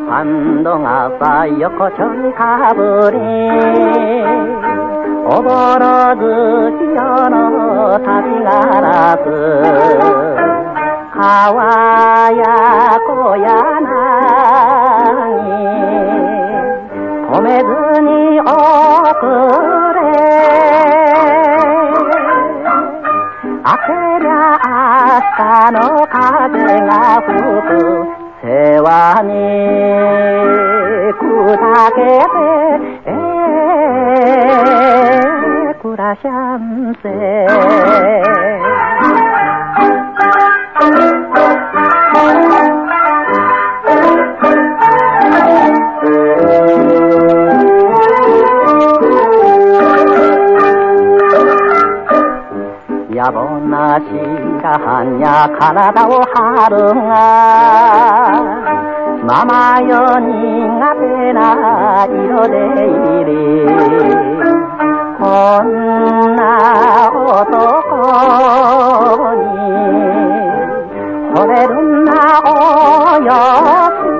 三度がさ横丁にかぶりおぼろ月夜の旅がらず川や小屋なに止めずに遅れ。明けりゃ明日の風が吹く世話に砕けて、えー、暮らしゃんせ。野暮な白羽や体を張るがままよ苦手な色でいりこんな男に惚れるなおよし。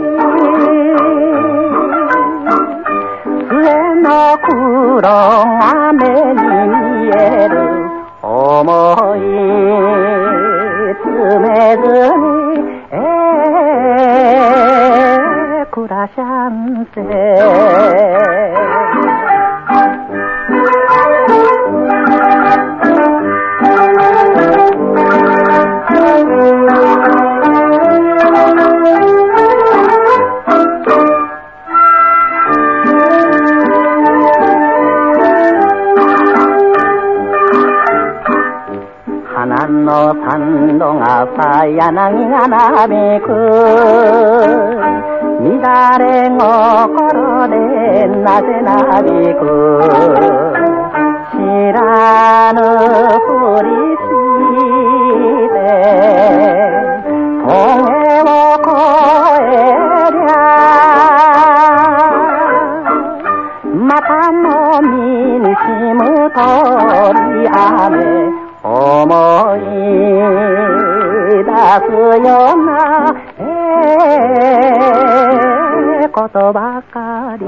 末の黒が目に見える。ー、暮花の三度がさ柳がなびく。乱れ心でなぜなびく。知らぬふりして峠を越えりゃまたの身にしむ鳥雨出すような、えー、ことばかり。